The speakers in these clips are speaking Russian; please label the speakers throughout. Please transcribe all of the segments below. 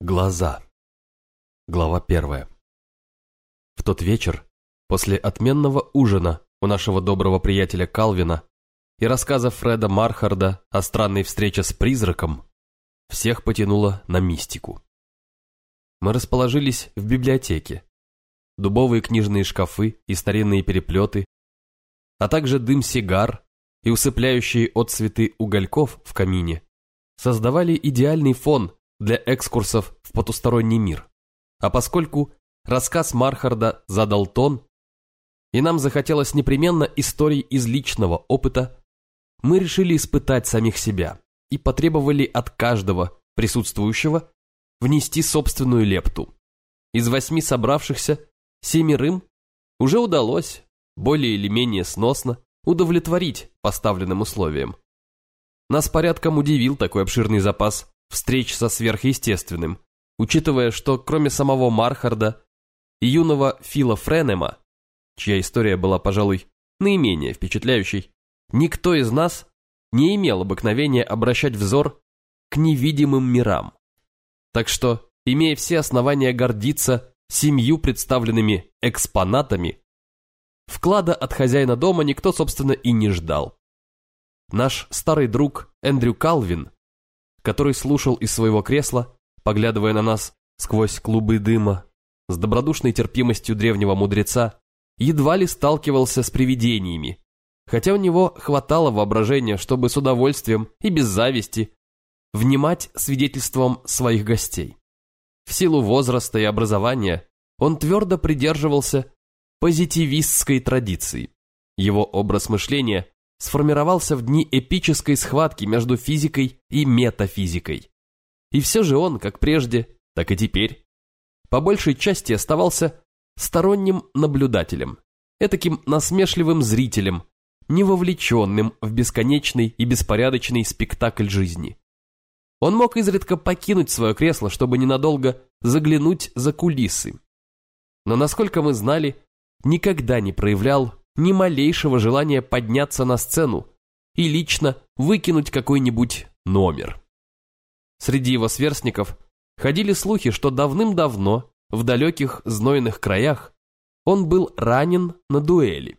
Speaker 1: Глаза. Глава первая. В тот вечер, после отменного ужина у нашего доброго приятеля Калвина и рассказа Фреда Мархарда о странной встрече с призраком, всех потянуло на мистику. Мы расположились в библиотеке. Дубовые книжные шкафы и старинные переплеты, а также дым сигар и усыпляющие отцветы угольков в камине создавали идеальный фон для экскурсов в потусторонний мир. А поскольку рассказ Мархарда задал тон, и нам захотелось непременно историй из личного опыта, мы решили испытать самих себя и потребовали от каждого присутствующего внести собственную лепту. Из восьми собравшихся семерым уже удалось, более или менее сносно, удовлетворить поставленным условиям. Нас порядком удивил такой обширный запас встреч со сверхъестественным, учитывая, что кроме самого Мархарда и юного Фила Френема, чья история была, пожалуй, наименее впечатляющей, никто из нас не имел обыкновения обращать взор к невидимым мирам. Так что, имея все основания гордиться семью представленными экспонатами, вклада от хозяина дома никто, собственно, и не ждал. Наш старый друг Эндрю Калвин который слушал из своего кресла, поглядывая на нас сквозь клубы дыма, с добродушной терпимостью древнего мудреца, едва ли сталкивался с привидениями, хотя у него хватало воображения, чтобы с удовольствием и без зависти внимать свидетельством своих гостей. В силу возраста и образования он твердо придерживался позитивистской традиции. Его образ мышления сформировался в дни эпической схватки между физикой и метафизикой. И все же он, как прежде, так и теперь, по большей части оставался сторонним наблюдателем, этаким насмешливым зрителем, не вовлеченным в бесконечный и беспорядочный спектакль жизни. Он мог изредка покинуть свое кресло, чтобы ненадолго заглянуть за кулисы. Но, насколько мы знали, никогда не проявлял ни малейшего желания подняться на сцену и лично выкинуть какой-нибудь номер. Среди его сверстников ходили слухи, что давным-давно, в далеких знойных краях, он был ранен на дуэли.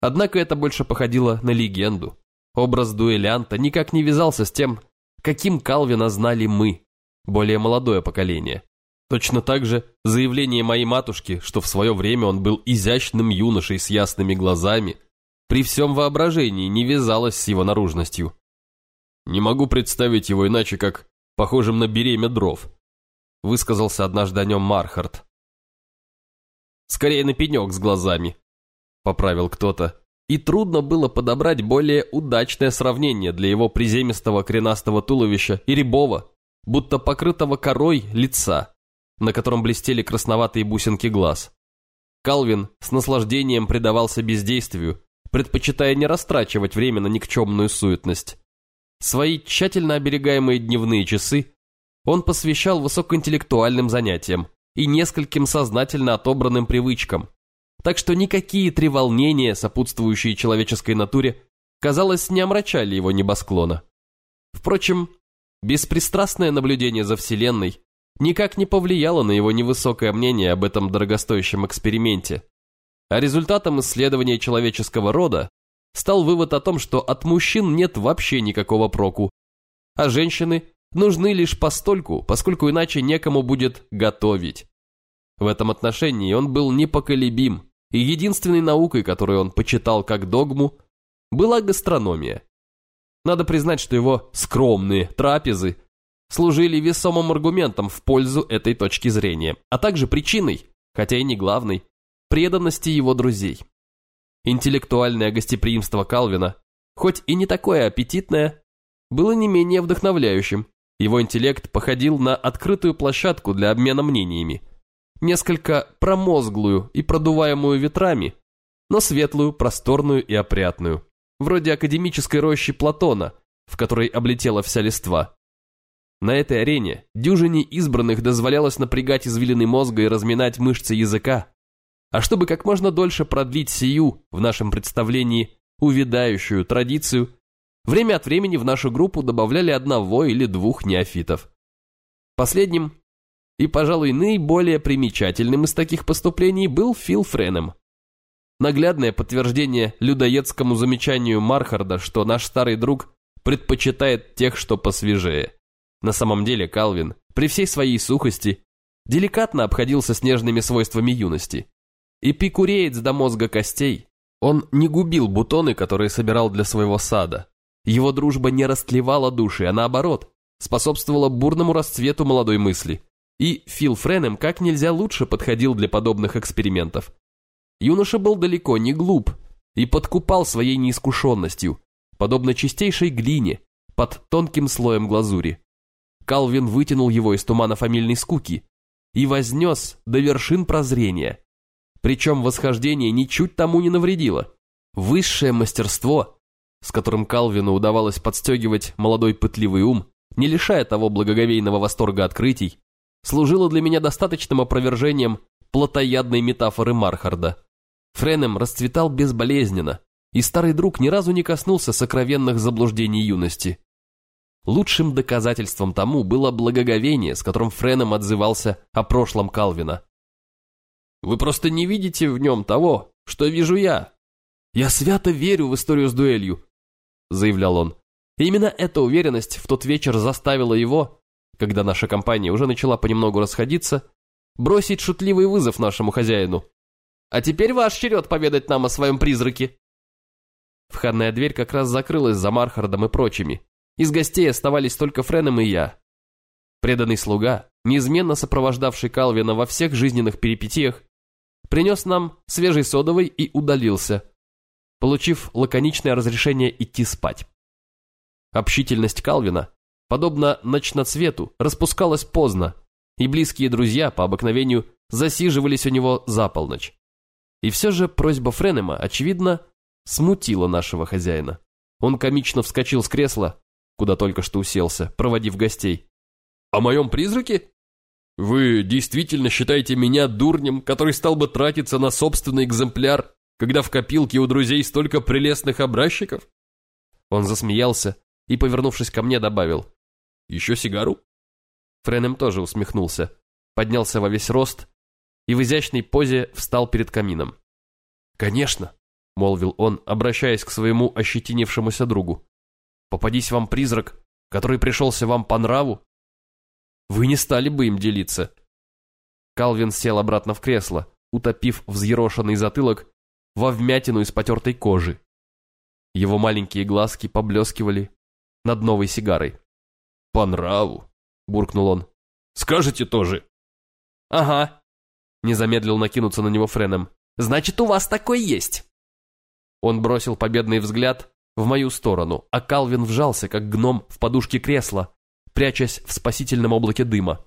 Speaker 1: Однако это больше походило на легенду. Образ дуэлянта никак не вязался с тем, каким Калвина знали мы, более молодое поколение. Точно так же заявление моей матушки, что в свое время он был изящным юношей с ясными глазами, при всем воображении не вязалось с его наружностью. Не могу представить его иначе, как похожим на беремя дров, высказался однажды о нем Мархард. Скорее на пенек с глазами, поправил кто-то, и трудно было подобрать более удачное сравнение для его приземистого кренастого туловища и рябого, будто покрытого корой лица на котором блестели красноватые бусинки глаз. Калвин с наслаждением предавался бездействию, предпочитая не растрачивать время на никчемную суетность. Свои тщательно оберегаемые дневные часы он посвящал высокоинтеллектуальным занятиям и нескольким сознательно отобранным привычкам, так что никакие треволнения, сопутствующие человеческой натуре, казалось, не омрачали его небосклона. Впрочем, беспристрастное наблюдение за Вселенной никак не повлияло на его невысокое мнение об этом дорогостоящем эксперименте. А результатом исследования человеческого рода стал вывод о том, что от мужчин нет вообще никакого проку, а женщины нужны лишь постольку, поскольку иначе некому будет готовить. В этом отношении он был непоколебим, и единственной наукой, которую он почитал как догму, была гастрономия. Надо признать, что его скромные трапезы служили весомым аргументом в пользу этой точки зрения, а также причиной, хотя и не главной, преданности его друзей. Интеллектуальное гостеприимство Калвина, хоть и не такое аппетитное, было не менее вдохновляющим. Его интеллект походил на открытую площадку для обмена мнениями, несколько промозглую и продуваемую ветрами, но светлую, просторную и опрятную, вроде академической рощи Платона, в которой облетела вся листва. На этой арене дюжине избранных дозволялось напрягать извилины мозга и разминать мышцы языка. А чтобы как можно дольше продлить сию, в нашем представлении, увядающую традицию, время от времени в нашу группу добавляли одного или двух неофитов. Последним И, пожалуй, наиболее примечательным из таких поступлений был Фил Френем. Наглядное подтверждение людоедскому замечанию Мархарда, что наш старый друг предпочитает тех, что посвежее. На самом деле Калвин, при всей своей сухости, деликатно обходился с нежными свойствами юности. Эпикуреец до мозга костей, он не губил бутоны, которые собирал для своего сада. Его дружба не растлевала души, а наоборот, способствовала бурному расцвету молодой мысли. И Фил Френем как нельзя лучше подходил для подобных экспериментов. Юноша был далеко не глуп и подкупал своей неискушенностью, подобно чистейшей глине под тонким слоем глазури. Калвин вытянул его из тумана фамильной скуки и вознес до вершин прозрения. Причем восхождение ничуть тому не навредило. Высшее мастерство, с которым Калвину удавалось подстегивать молодой пытливый ум, не лишая того благоговейного восторга открытий, служило для меня достаточным опровержением плотоядной метафоры Мархарда. Френем расцветал безболезненно, и старый друг ни разу не коснулся сокровенных заблуждений юности. Лучшим доказательством тому было благоговение, с которым Френем отзывался о прошлом Калвина. «Вы просто не видите в нем того, что вижу я. Я свято верю в историю с дуэлью», — заявлял он. И именно эта уверенность в тот вечер заставила его, когда наша компания уже начала понемногу расходиться, бросить шутливый вызов нашему хозяину. А теперь ваш черед поведать нам о своем призраке. Входная дверь как раз закрылась за Мархардом и прочими. Из гостей оставались только Френом и я. Преданный слуга, неизменно сопровождавший Калвина во всех жизненных перипетиях, принес нам свежий содовый и удалился, получив лаконичное разрешение идти спать. Общительность Калвина, подобно ночноцвету, распускалась поздно, и близкие друзья по обыкновению засиживались у него за полночь. И все же просьба Френема, очевидно, смутила нашего хозяина. Он комично вскочил с кресла, куда только что уселся, проводив гостей. «О моем призраке? Вы действительно считаете меня дурнем, который стал бы тратиться на собственный экземпляр, когда в копилке у друзей столько прелестных образчиков?» Он засмеялся и, повернувшись ко мне, добавил. «Еще сигару?» Френем тоже усмехнулся, поднялся во весь рост и в изящной позе встал перед камином. «Конечно», — молвил он, обращаясь к своему ощетинившемуся другу. «Попадись вам призрак, который пришелся вам по нраву, вы не стали бы им делиться». Калвин сел обратно в кресло, утопив взъерошенный затылок во вмятину из потертой кожи. Его маленькие глазки поблескивали над новой сигарой. «По нраву», — буркнул он. «Скажете тоже?» «Ага», не замедлил накинуться на него Френом. «Значит, у вас такой есть!» Он бросил победный взгляд в мою сторону, а Калвин вжался, как гном в подушке кресла, прячась в спасительном облаке дыма.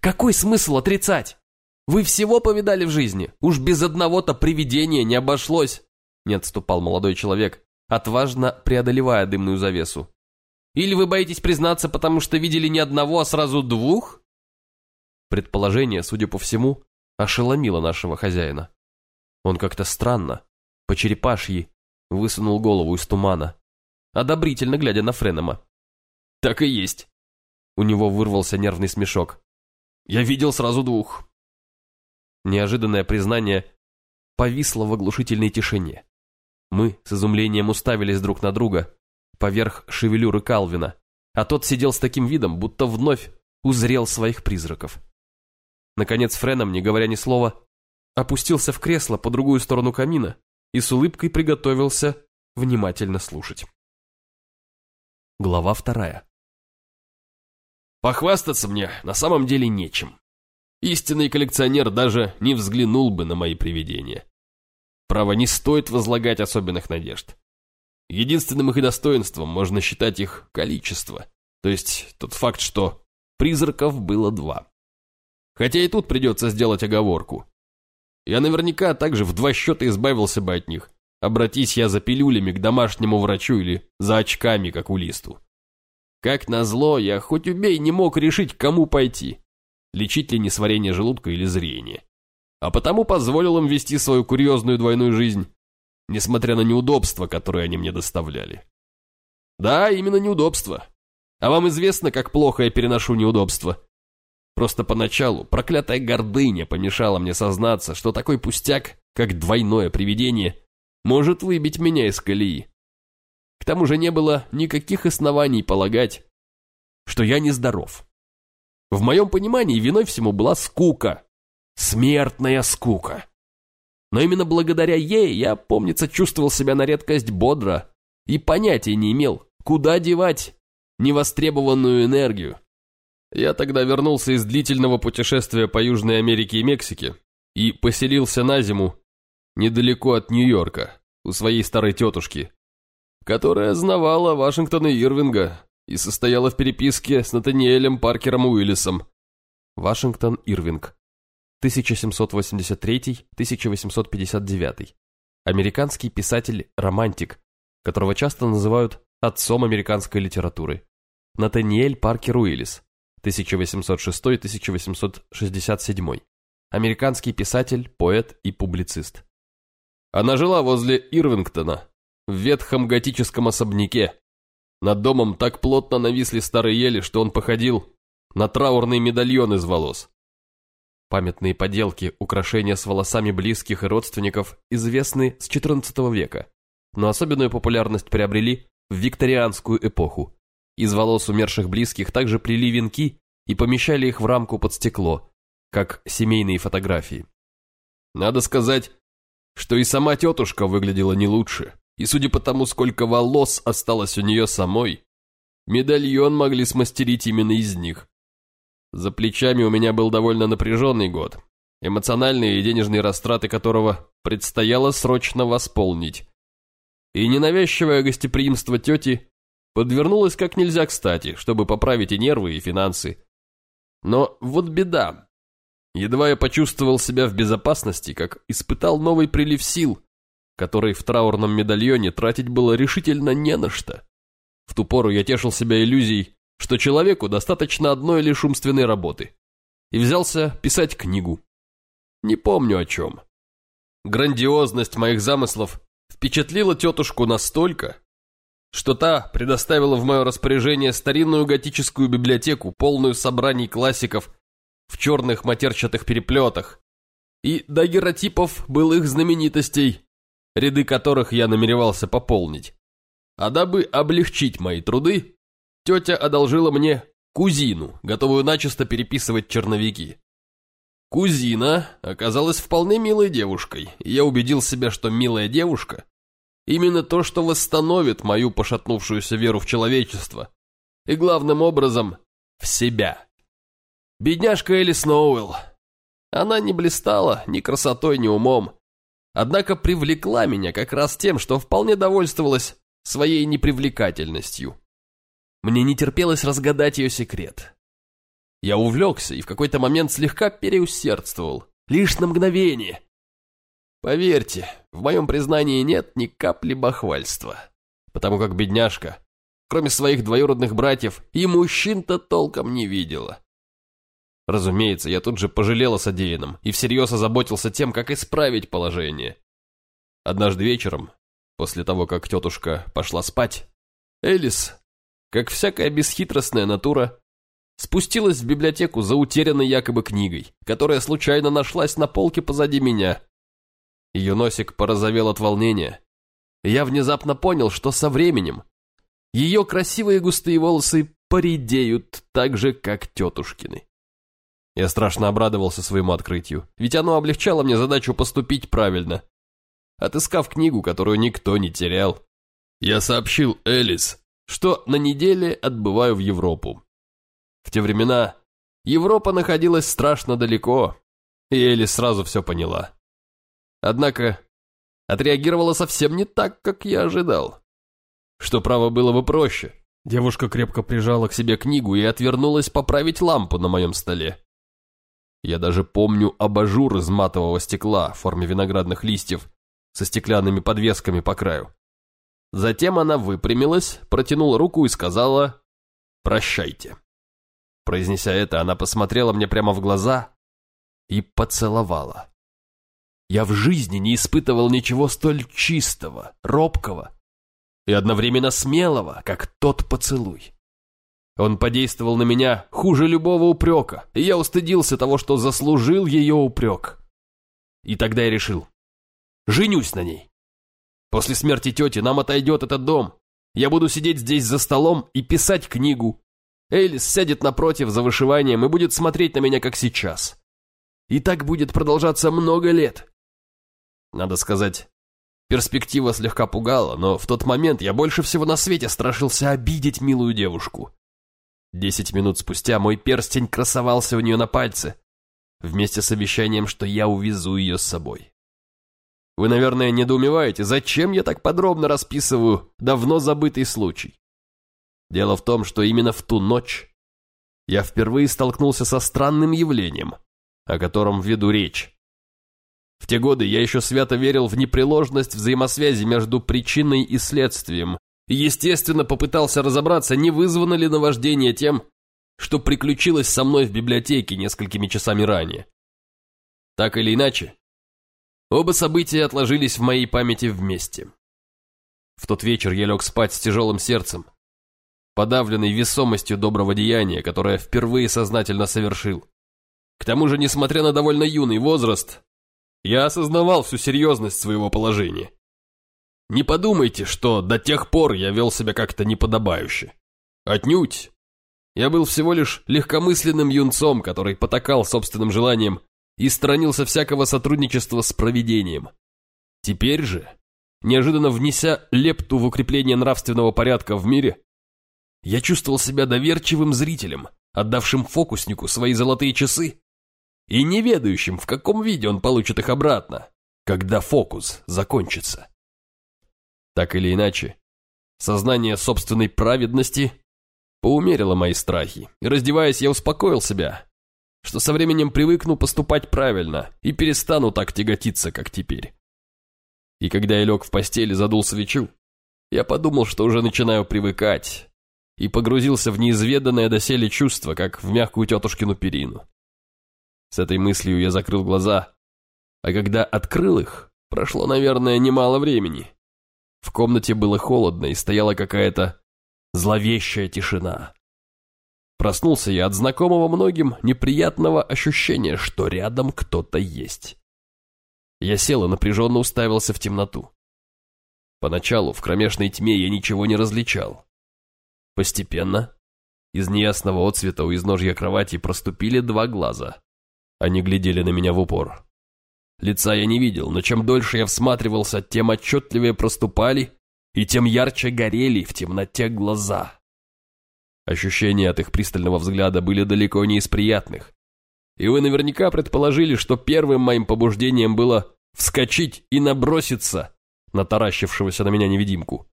Speaker 1: «Какой смысл отрицать? Вы всего повидали в жизни, уж без одного-то привидения не обошлось!» Не отступал молодой человек, отважно преодолевая дымную завесу. «Или вы боитесь признаться, потому что видели не одного, а сразу двух?» Предположение, судя по всему, ошеломило нашего хозяина. Он как-то странно, по черепашьи, высунул голову из тумана, одобрительно глядя на Френема. «Так и есть!» У него вырвался нервный смешок. «Я видел сразу двух!» Неожиданное признание повисло в оглушительной тишине. Мы с изумлением уставились друг на друга, поверх шевелюры Калвина, а тот сидел с таким видом, будто вновь узрел своих призраков. Наконец Френом, не говоря ни слова, опустился в кресло по другую сторону камина и с улыбкой приготовился внимательно слушать. Глава вторая. Похвастаться мне на самом деле нечем. Истинный коллекционер даже не взглянул бы на мои привидения. Право, не стоит возлагать особенных надежд. Единственным их достоинством можно считать их количество, то есть тот факт, что призраков было два. Хотя и тут придется сделать оговорку. Я наверняка также в два счета избавился бы от них. Обратись я за пилюлями к домашнему врачу или за очками, как у листу. Как назло, я хоть убей не мог решить, к кому пойти. Лечить ли несварение желудка или зрение. А потому позволил им вести свою курьезную двойную жизнь, несмотря на неудобства, которые они мне доставляли. Да, именно неудобства. А вам известно, как плохо я переношу неудобства. Просто поначалу проклятая гордыня помешала мне сознаться, что такой пустяк, как двойное привидение, может выбить меня из колеи. К тому же не было никаких оснований полагать, что я нездоров. В моем понимании виной всему была скука. Смертная скука. Но именно благодаря ей я, помнится, чувствовал себя на редкость бодро и понятия не имел, куда девать невостребованную энергию. Я тогда вернулся из длительного путешествия по Южной Америке и Мексике и поселился на зиму недалеко от Нью-Йорка, у своей старой тетушки, которая знавала Вашингтона Ирвинга и состояла в переписке с Натаниэлем Паркером Уиллисом. Вашингтон Ирвинг, 1783-1859. Американский писатель-романтик, которого часто называют отцом американской литературы. Натаниэль Паркер Уиллис, 1806-1867. Американский писатель, поэт и публицист. Она жила возле Ирвингтона, в ветхом готическом особняке. Над домом так плотно нависли старые ели, что он походил на траурный медальон из волос. Памятные поделки, украшения с волосами близких и родственников известны с XIV века, но особенную популярность приобрели в викторианскую эпоху. Из волос умерших близких также плели венки и помещали их в рамку под стекло, как семейные фотографии. Надо сказать, что и сама тетушка выглядела не лучше, и судя по тому, сколько волос осталось у нее самой, медальон могли смастерить именно из них. За плечами у меня был довольно напряженный год, эмоциональные и денежные растраты которого предстояло срочно восполнить. И ненавязчивое гостеприимство тети подвернулось как нельзя кстати, чтобы поправить и нервы, и финансы. Но вот беда. Едва я почувствовал себя в безопасности, как испытал новый прилив сил, который в траурном медальоне тратить было решительно не на что. В ту пору я тешил себя иллюзией, что человеку достаточно одной лишь умственной работы. И взялся писать книгу. Не помню о чем. Грандиозность моих замыслов впечатлила тетушку настолько, что та предоставила в мое распоряжение старинную готическую библиотеку, полную собраний классиков в черных матерчатых переплетах, и дагеротипов былых знаменитостей, ряды которых я намеревался пополнить. А дабы облегчить мои труды, тетя одолжила мне кузину, готовую начисто переписывать черновики. Кузина оказалась вполне милой девушкой, и я убедил себя, что милая девушка – именно то, что восстановит мою пошатнувшуюся веру в человечество, и главным образом – в себя. Бедняжка Элли Сноуэлл. Она не блистала ни красотой, ни умом, однако привлекла меня как раз тем, что вполне довольствовалась своей непривлекательностью. Мне не терпелось разгадать ее секрет. Я увлекся и в какой-то момент слегка переусердствовал. Лишь на мгновение. Поверьте, в моем признании нет ни капли бахвальства. Потому как бедняжка, кроме своих двоюродных братьев, и мужчин-то толком не видела. Разумеется, я тут же пожалел о содеянном и всерьез озаботился тем, как исправить положение. Однажды вечером, после того, как тетушка пошла спать, Элис, как всякая бесхитростная натура, спустилась в библиотеку за утерянной якобы книгой, которая случайно нашлась на полке позади меня. Ее носик порозовел от волнения. я внезапно понял, что со временем ее красивые густые волосы поредеют так же, как тетушкины. Я страшно обрадовался своему открытию, ведь оно облегчало мне задачу поступить правильно. Отыскав книгу, которую никто не терял, я сообщил Элис, что на неделе отбываю в Европу. В те времена Европа находилась страшно далеко, и Элли сразу все поняла. Однако отреагировала совсем не так, как я ожидал. Что право было бы проще. Девушка крепко прижала к себе книгу и отвернулась поправить лампу на моем столе. Я даже помню абажур из матового стекла в форме виноградных листьев со стеклянными подвесками по краю. Затем она выпрямилась, протянула руку и сказала «Прощайте». Произнеся это, она посмотрела мне прямо в глаза и поцеловала. Я в жизни не испытывал ничего столь чистого, робкого и одновременно смелого, как тот поцелуй. Он подействовал на меня хуже любого упрека, и я устыдился того, что заслужил ее упрек. И тогда я решил, женюсь на ней. После смерти тети нам отойдет этот дом. Я буду сидеть здесь за столом и писать книгу. Элис сядет напротив за вышиванием и будет смотреть на меня, как сейчас. И так будет продолжаться много лет. Надо сказать, перспектива слегка пугала, но в тот момент я больше всего на свете страшился обидеть милую девушку. Десять минут спустя мой перстень красовался у нее на пальце, вместе с обещанием, что я увезу ее с собой. Вы, наверное, недоумеваете, зачем я так подробно расписываю давно забытый случай. Дело в том, что именно в ту ночь я впервые столкнулся со странным явлением, о котором веду речь. В те годы я еще свято верил в непреложность взаимосвязи между причиной и следствием, и, естественно, попытался разобраться, не вызвано ли наваждение тем, что приключилось со мной в библиотеке несколькими часами ранее. Так или иначе, Оба события отложились в моей памяти вместе. В тот вечер я лег спать с тяжелым сердцем, подавленный весомостью доброго деяния, которое впервые сознательно совершил. К тому же, несмотря на довольно юный возраст, я осознавал всю серьезность своего положения. Не подумайте, что до тех пор я вел себя как-то неподобающе. Отнюдь. Я был всего лишь легкомысленным юнцом, который потакал собственным желанием и сторонился всякого сотрудничества с проведением. Теперь же, неожиданно внеся лепту в укрепление нравственного порядка в мире, я чувствовал себя доверчивым зрителем, отдавшим фокуснику свои золотые часы и не ведающим, в каком виде он получит их обратно, когда фокус закончится. Так или иначе, сознание собственной праведности поумерило мои страхи, и раздеваясь, я успокоил себя, что со временем привыкну поступать правильно и перестану так тяготиться, как теперь. И когда я лег в постель и задул свечу, я подумал, что уже начинаю привыкать, и погрузился в неизведанное доселе чувство, как в мягкую тетушкину перину. С этой мыслью я закрыл глаза, а когда открыл их, прошло, наверное, немало времени. В комнате было холодно и стояла какая-то зловещая тишина. Проснулся я от знакомого многим неприятного ощущения, что рядом кто-то есть. Я сел и напряженно уставился в темноту. Поначалу в кромешной тьме я ничего не различал. Постепенно из неясного отцвета у изножья кровати проступили два глаза. Они глядели на меня в упор. Лица я не видел, но чем дольше я всматривался, тем отчетливее проступали и тем ярче горели в темноте глаза. Ощущения от их пристального взгляда были далеко не из приятных. И вы наверняка предположили, что первым моим побуждением было вскочить и наброситься на таращившегося на меня невидимку.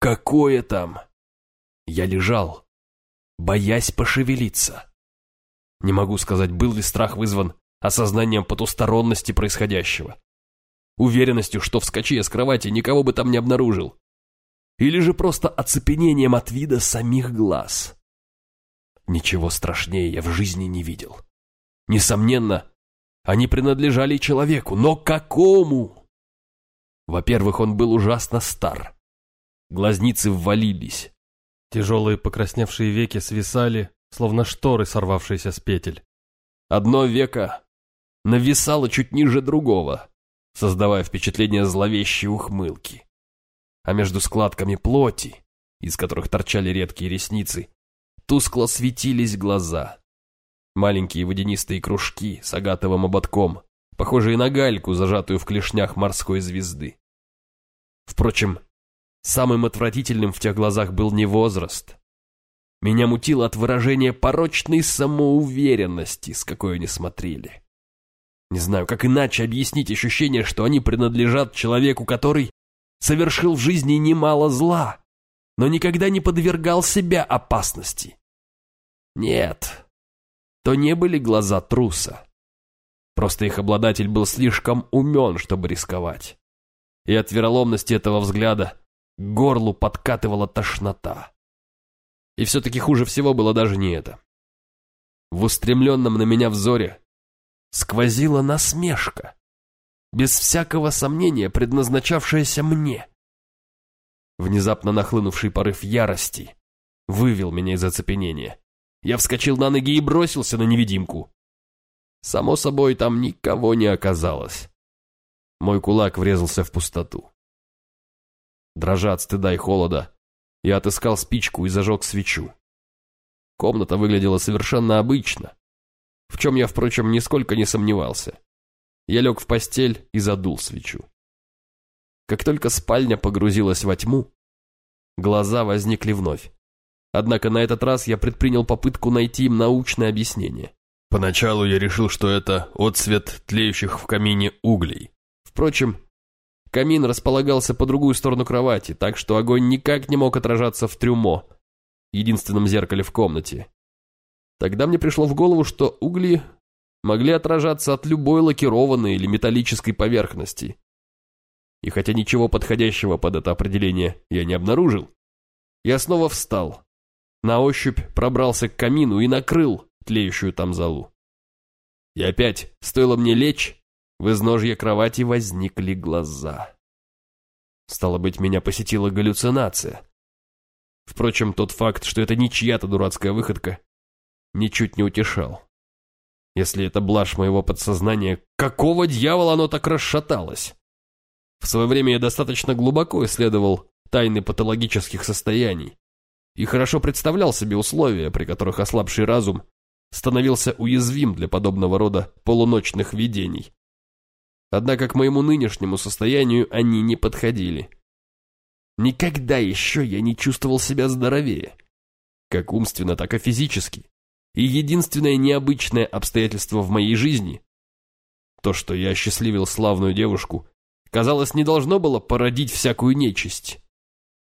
Speaker 1: Какое там? Я лежал, боясь пошевелиться. Не могу сказать, был ли страх вызван осознанием потусторонности происходящего. Уверенностью, что вскочи я с кровати, никого бы там не обнаружил или же просто оцепенением от вида самих глаз. Ничего страшнее я в жизни не видел. Несомненно, они принадлежали человеку, но какому? Во-первых, он был ужасно стар. Глазницы ввалились. Тяжелые покрасневшие веки свисали, словно шторы, сорвавшиеся с петель. Одно веко нависало чуть ниже другого, создавая впечатление зловещей ухмылки а между складками плоти, из которых торчали редкие ресницы, тускло светились глаза. Маленькие водянистые кружки с агатовым ободком, похожие на гальку, зажатую в клешнях морской звезды. Впрочем, самым отвратительным в тех глазах был не возраст. Меня мутило от выражения порочной самоуверенности, с какой они смотрели. Не знаю, как иначе объяснить ощущение, что они принадлежат человеку, который совершил в жизни немало зла, но никогда не подвергал себя опасности. Нет, то не были глаза труса. Просто их обладатель был слишком умен, чтобы рисковать. И от вероломности этого взгляда горлу подкатывала тошнота. И все-таки хуже всего было даже не это. В устремленном на меня взоре сквозила насмешка без всякого сомнения предназначавшаяся мне. Внезапно нахлынувший порыв ярости вывел меня из оцепенения. Я вскочил на ноги и бросился на невидимку. Само собой, там никого не оказалось. Мой кулак врезался в пустоту. Дрожа от стыда и холода, я отыскал спичку и зажег свечу. Комната выглядела совершенно обычно, в чем я, впрочем, нисколько не сомневался. Я лег в постель и задул свечу. Как только спальня погрузилась во тьму, глаза возникли вновь. Однако на этот раз я предпринял попытку найти им научное объяснение. Поначалу я решил, что это отсвет тлеющих в камине углей. Впрочем, камин располагался по другую сторону кровати, так что огонь никак не мог отражаться в трюмо, единственном зеркале в комнате. Тогда мне пришло в голову, что угли могли отражаться от любой лакированной или металлической поверхности. И хотя ничего подходящего под это определение я не обнаружил, я снова встал, на ощупь пробрался к камину и накрыл тлеющую там залу. И опять, стоило мне лечь, в изножье кровати возникли глаза. Стало быть, меня посетила галлюцинация. Впрочем, тот факт, что это не чья-то дурацкая выходка, ничуть не утешал. Если это блажь моего подсознания, какого дьявола оно так расшаталось? В свое время я достаточно глубоко исследовал тайны патологических состояний и хорошо представлял себе условия, при которых ослабший разум становился уязвим для подобного рода полуночных видений. Однако к моему нынешнему состоянию они не подходили. Никогда еще я не чувствовал себя здоровее, как умственно, так и физически. И единственное необычное обстоятельство в моей жизни, то, что я осчастливил славную девушку, казалось, не должно было породить всякую нечисть.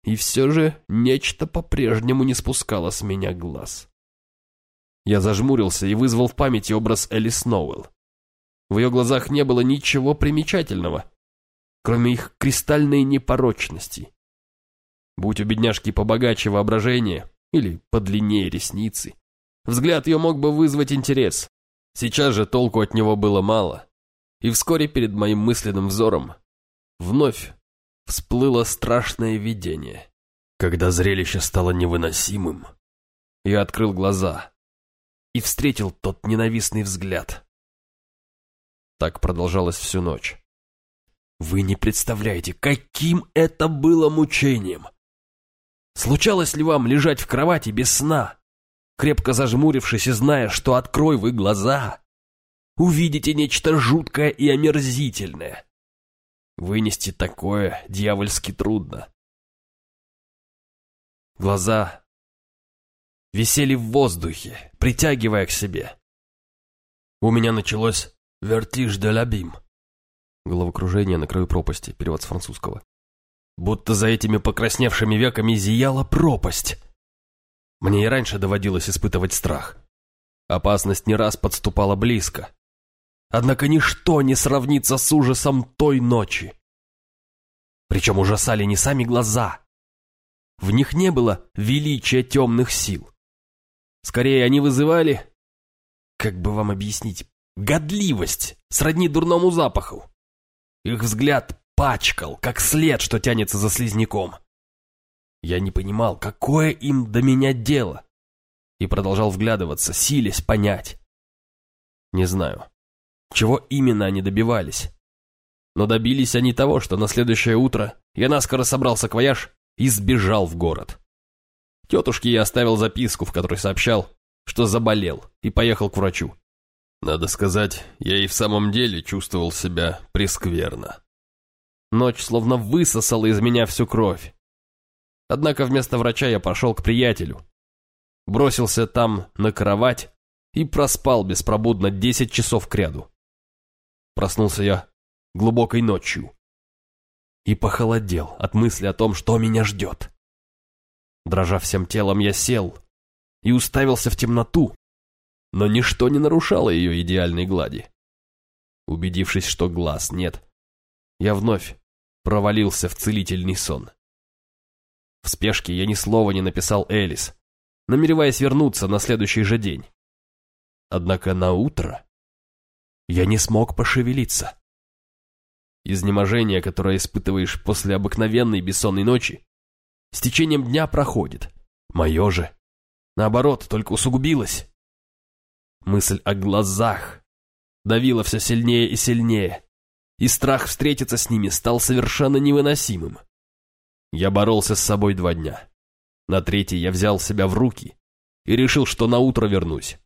Speaker 1: И все же нечто по-прежнему не спускало с меня глаз. Я зажмурился и вызвал в памяти образ Элис Сноуэлл. В ее глазах не было ничего примечательного, кроме их кристальной непорочности. Будь у бедняжки побогаче воображение или подлиннее ресницы, взгляд ее мог бы вызвать интерес. Сейчас же толку от него было мало, и вскоре перед моим мысленным взором вновь всплыло страшное видение. Когда зрелище стало невыносимым, я открыл глаза и встретил тот ненавистный взгляд. Так продолжалось всю ночь. Вы не представляете, каким это было мучением. Случалось ли вам лежать в кровати без сна, крепко зажмурившись и зная, что открой вы глаза, увидите нечто жуткое и омерзительное? Вынести такое дьявольски трудно. Глаза висели в воздухе, притягивая к себе. У меня началось «вертиж де лабим» головокружение на краю пропасти, перевод с французского. Будто за этими покрасневшими веками зияла пропасть. Мне и раньше доводилось испытывать страх. Опасность не раз подступала близко. Однако ничто не сравнится с ужасом той ночи. Причем ужасали не сами глаза. В них не было величия темных сил. Скорее, они вызывали, как бы вам объяснить, годливость, сродни дурному запаху. Их взгляд пачкал, как след, что тянется за слизняком. Я не понимал, какое им до меня дело, и продолжал вглядываться, силясь понять. Не знаю, чего именно они добивались. Но добились они того, что на следующее утро я наскоро собрал саквояж и сбежал в город. Тетушке я оставил записку, в которой сообщал, что заболел и поехал к врачу. Надо сказать, я и в самом деле чувствовал себя прескверно. Ночь словно высосала из меня всю кровь. Однако вместо врача я пошел к приятелю. Бросился там на кровать и проспал беспробудно десять часов кряду. Проснулся я глубокой ночью и похолодел от мысли о том, что меня ждет. Дрожа всем телом, я сел и уставился в темноту, но ничто не нарушало ее идеальной глади. Убедившись, что глаз нет, я вновь провалился в целительный сон. В спешке я ни слова не написал Элис, намереваясь вернуться на следующий же день. Однако на утро я не смог пошевелиться. Изнеможение, которое испытываешь после обыкновенной бессонной ночи, с течением дня проходит. Мое же, наоборот, только усугубилось. Мысль о глазах давила все сильнее и сильнее, и страх встретиться с ними стал совершенно невыносимым. Я боролся с собой два дня. На третий я взял себя в руки и решил, что на утро вернусь.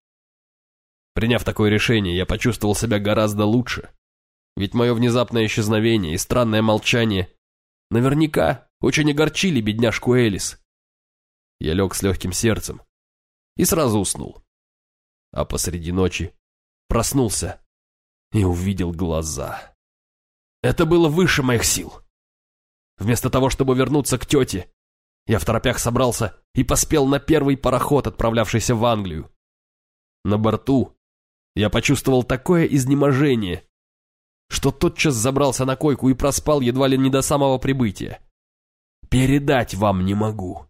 Speaker 1: Приняв такое решение, я почувствовал себя гораздо лучше. Ведь мое внезапное исчезновение и странное молчание наверняка очень огорчили бедняжку Элис. Я лег с легким сердцем и сразу уснул. А посреди ночи проснулся и увидел глаза. Это было выше моих сил. Вместо того, чтобы вернуться к тете, я в торопях собрался и поспел на первый пароход, отправлявшийся в Англию. На борту я почувствовал такое изнеможение, что тотчас забрался на койку и проспал едва ли не до самого прибытия. Передать вам не могу.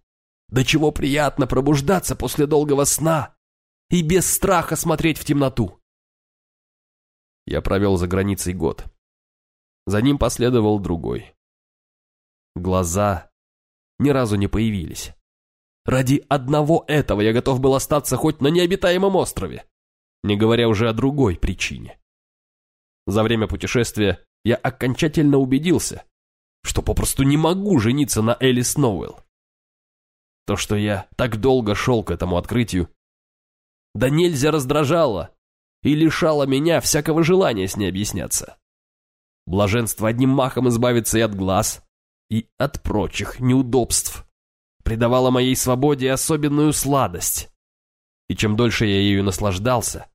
Speaker 1: До чего приятно пробуждаться после долгого сна и без страха смотреть в темноту. Я провел за границей год. За ним последовал другой. Глаза ни разу не появились. Ради одного этого я готов был остаться хоть на необитаемом острове не говоря уже о другой причине. За время путешествия я окончательно убедился, что попросту не могу жениться на Элли Сноуэлл. То, что я так долго шел к этому открытию, да нельзя раздражало и лишало меня всякого желания с ней объясняться. Блаженство одним махом избавиться и от глаз, и от прочих неудобств придавало моей свободе особенную сладость. И чем дольше я ею наслаждался,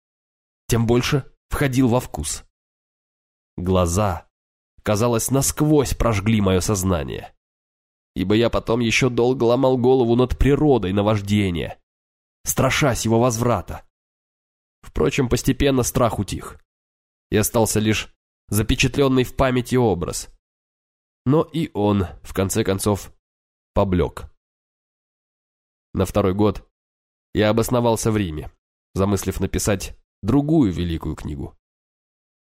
Speaker 1: тем больше входил во вкус. Глаза, казалось, насквозь прожгли мое сознание. Ибо я потом еще долго ломал голову над природой наваждения, страшась его возврата. Впрочем, постепенно страх утих. И остался лишь запечатленный в памяти образ. Но и он, в конце концов, поблек. На второй год я обосновался в Риме, замыслив написать другую великую книгу.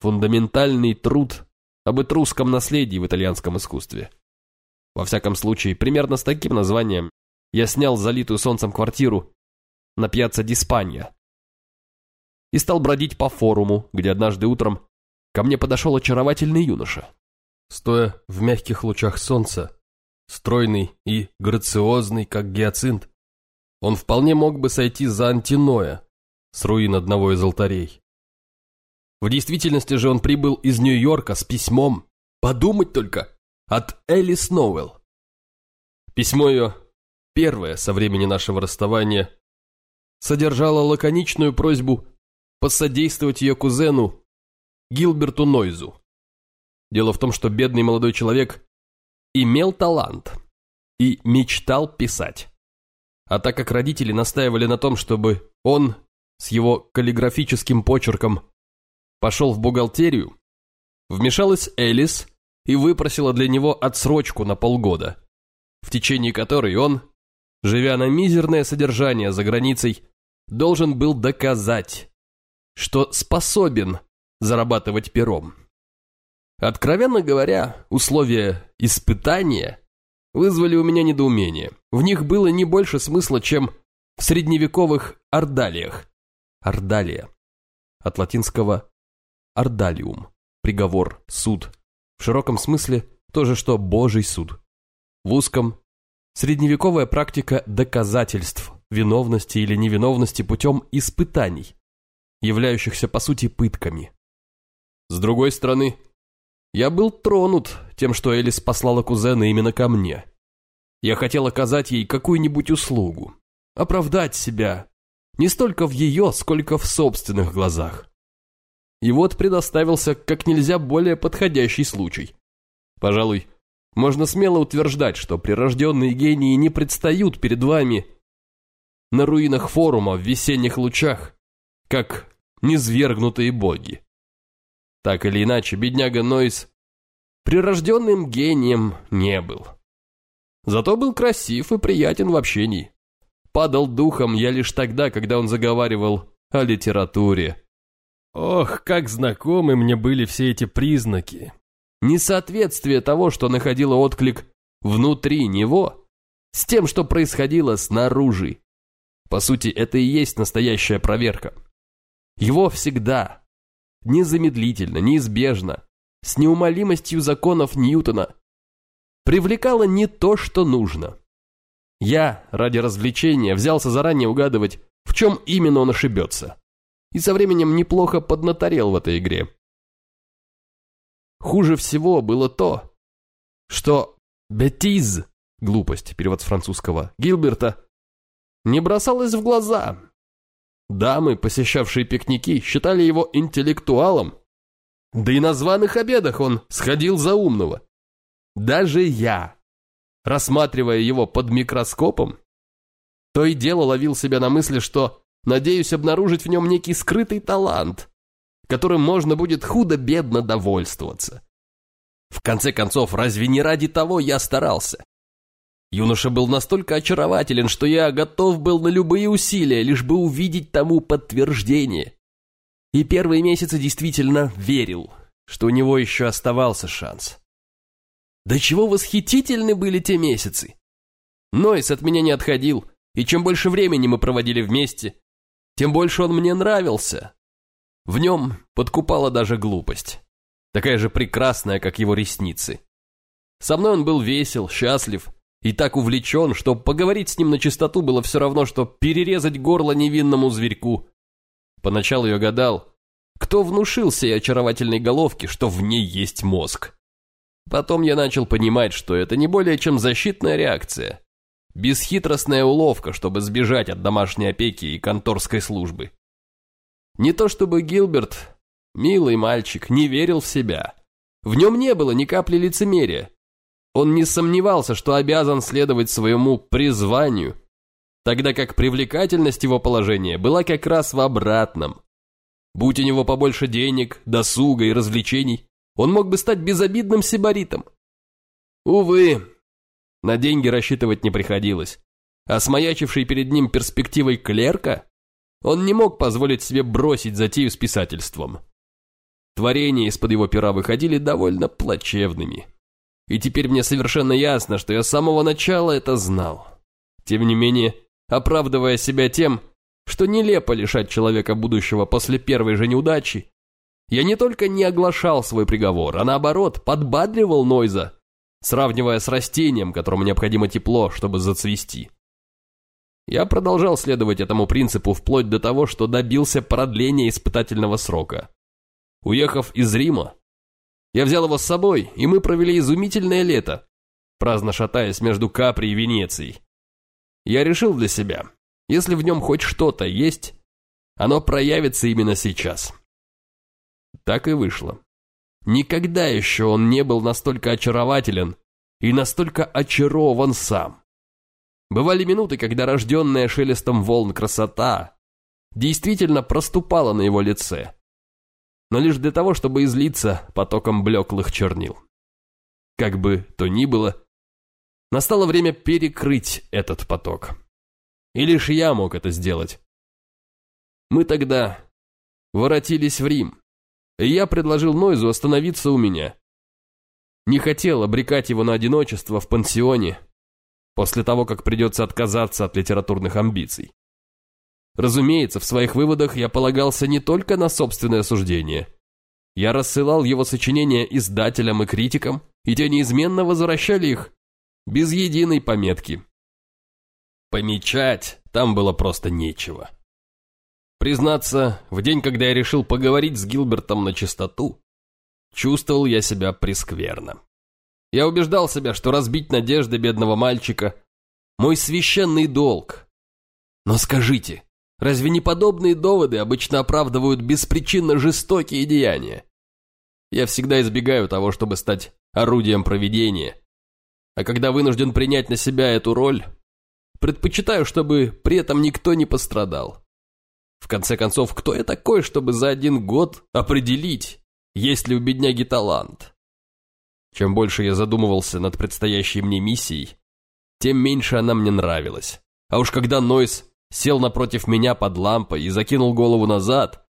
Speaker 1: Фундаментальный труд об этрусском наследии в итальянском искусстве. Во всяком случае, примерно с таким названием я снял залитую солнцем квартиру на пьяцца Диспанья и стал бродить по форуму, где однажды утром ко мне подошел очаровательный юноша. Стоя в мягких лучах солнца, стройный и грациозный, как гиацинт, он вполне мог бы сойти за антиноя, с руин одного из алтарей. В действительности же он прибыл из Нью-Йорка с письмом, подумать только, от Элли Сноуэлл. Письмо ее, первое со времени нашего расставания, содержало лаконичную просьбу посодействовать ее кузену Гилберту Нойзу. Дело в том, что бедный молодой человек имел талант и мечтал писать. А так как родители настаивали на том, чтобы он с его каллиграфическим почерком пошел в бухгалтерию, вмешалась Элис и выпросила для него отсрочку на полгода, в течение которой он, живя на мизерное содержание за границей, должен был доказать, что способен зарабатывать пером. Откровенно говоря, условия испытания вызвали у меня недоумение. В них было не больше смысла, чем в средневековых ордалиях, Ордалия. От латинского ордалиум. Приговор, суд. В широком смысле то же, что Божий суд. В узком – средневековая практика доказательств виновности или невиновности путем испытаний, являющихся по сути пытками. С другой стороны, я был тронут тем, что Элис послала кузена именно ко мне. Я хотел оказать ей какую-нибудь услугу, оправдать себя не столько в ее, сколько в собственных глазах. И вот предоставился как нельзя более подходящий случай. Пожалуй, можно смело утверждать, что прирожденные гении не предстают перед вами на руинах форума в весенних лучах, как низвергнутые боги. Так или иначе, бедняга Нойс прирожденным гением не был. Зато был красив и приятен в общении. Падал духом я лишь тогда, когда он заговаривал о литературе. Ох, как знакомы мне были все эти признаки. Несоответствие того, что находило отклик внутри него, с тем, что происходило снаружи. По сути, это и есть настоящая проверка. Его всегда, незамедлительно, неизбежно, с неумолимостью законов Ньютона, привлекало не то, что нужно. Я, ради развлечения, взялся заранее угадывать, в чем именно он ошибется. И со временем неплохо поднаторел в этой игре. Хуже всего было то, что «бетиз» — глупость, перевод с французского, Гилберта, не бросалось в глаза. Дамы, посещавшие пикники, считали его интеллектуалом, да и на званых обедах он сходил за умного. Даже я, рассматривая его под микроскопом, то и дело ловил себя на мысли, что надеюсь обнаружить в нем некий скрытый талант, которым можно будет худо-бедно довольствоваться. В конце концов, разве не ради того я старался? Юноша был настолько очарователен, что я готов был на любые усилия, лишь бы увидеть тому подтверждение. И первые месяцы действительно верил, что у него еще оставался шанс. Да чего восхитительны были те месяцы! Нойс от меня не отходил, и чем больше времени мы проводили вместе, тем больше он мне нравился. В нем подкупала даже глупость, такая же прекрасная, как его ресницы. Со мной он был весел, счастлив и так увлечен, что поговорить с ним на чистоту было все равно, что перерезать горло невинному зверьку. Поначалу я гадал, кто внушил сей очаровательной головке, что в ней есть мозг. Потом я начал понимать, что это не более чем защитная реакция. Бесхитростная уловка, чтобы сбежать от домашней опеки и конторской службы. Не то чтобы Гилберт, милый мальчик, не верил в себя. В нем не было ни капли лицемерия. Он не сомневался, что обязан следовать своему призванию, тогда как привлекательность его положения была как раз в обратном. Будь у него побольше денег, досуга и развлечений, он мог бы стать безобидным сибаритом. Увы, на деньги рассчитывать не приходилось, а смаячивший перед ним перспективой клерка он не мог позволить себе бросить затею с писательством. Творения из-под его пера выходили довольно плачевными. И теперь мне совершенно ясно, что я с самого начала это знал. Тем не менее, оправдывая себя тем, что нелепо лишать человека будущего после первой же неудачи, я не только не оглашал свой приговор, а наоборот, подбадривал Нойза, сравнивая с растением, которому необходимо тепло, чтобы зацвести. Я продолжал следовать этому принципу вплоть до того, что добился продления испытательного срока. Уехав из Рима, я взял его с собой, и мы провели изумительное лето, праздно шатаясь между Капри и Венецией. Я решил для себя, если в нем хоть что-то есть, оно проявится именно сейчас. Так и вышло. Никогда еще он не был настолько очарователен и настолько очарован сам. Бывали минуты, когда рожденная шелестом волн красота действительно проступала на его лице, но лишь для того, чтобы излиться потоком блеклых чернил. Как бы то ни было, настало время перекрыть этот поток. И лишь я мог это сделать. Мы тогда воротились в Рим, и я предложил Нойзу остановиться у меня. Не хотел обрекать его на одиночество в пансионе, после того, как придется отказаться от литературных амбиций. Разумеется, в своих выводах я полагался не только на собственное суждение. Я рассылал его сочинения издателям и критикам, и те неизменно возвращали их, без единой пометки. Помечать там было просто нечего. Признаться, в день, когда я решил поговорить с Гилбертом на чистоту, чувствовал я себя прескверно. Я убеждал себя, что разбить надежды бедного мальчика – мой священный долг. Но скажите, разве не подобные доводы обычно оправдывают беспричинно жестокие деяния? Я всегда избегаю того, чтобы стать орудием проведения. А когда вынужден принять на себя эту роль, предпочитаю, чтобы при этом никто не пострадал. В конце концов, кто я такой, чтобы за один год определить, есть ли у бедняги талант? Чем больше я задумывался над предстоящей мне миссией, тем меньше она мне нравилась. А уж когда Нойс сел напротив меня под лампой и закинул голову назад,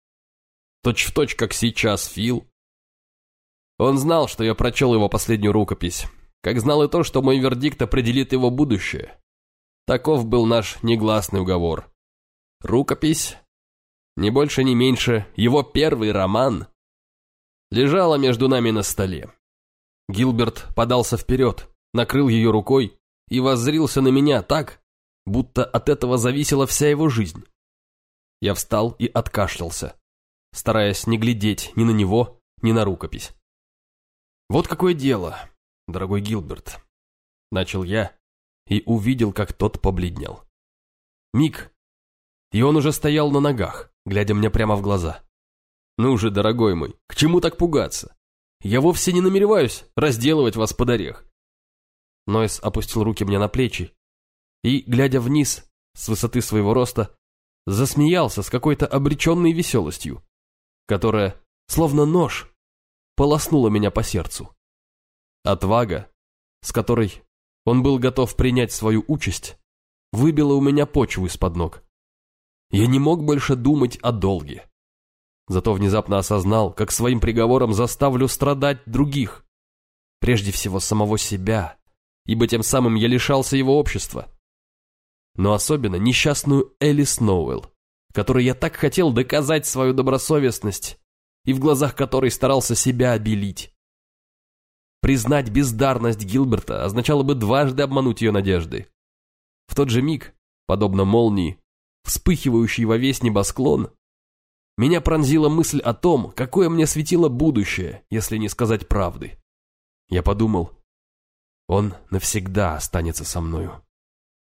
Speaker 1: точь-в-точь, точь, как сейчас Фил, он знал, что я прочел его последнюю рукопись, как знал и то, что мой вердикт определит его будущее. Таков был наш негласный уговор. Рукопись, не больше, ни меньше, его первый роман, лежала между нами на столе. Гилберт подался вперед, накрыл ее рукой и воззрился на меня так, будто от этого зависела вся его жизнь. Я встал и откашлялся, стараясь не глядеть ни на него, ни на рукопись. «Вот какое дело, дорогой Гилберт», — начал я и увидел, как тот побледнел. Миг, и он уже стоял на ногах, глядя мне прямо в глаза. «Ну же, дорогой мой, к чему так пугаться? Я вовсе не намереваюсь разделывать вас под орех». Нойс опустил руки мне на плечи и, глядя вниз с высоты своего роста, засмеялся с какой-то обреченной веселостью, которая, словно нож, полоснула меня по сердцу. Отвага, с которой он был готов принять свою участь, выбила у меня почву из-под ног. Я не мог больше думать о долге. Зато внезапно осознал, как своим приговором заставлю страдать других. Прежде всего самого себя, ибо тем самым я лишался его общества но особенно несчастную Элли Сноуэлл, которой я так хотел доказать свою добросовестность и в глазах которой старался себя обелить. Признать бездарность Гилберта означало бы дважды обмануть ее надежды. В тот же миг, подобно молнии, вспыхивающей во весь небосклон, меня пронзила мысль о том, какое мне светило будущее, если не сказать правды. Я подумал, он навсегда останется со мною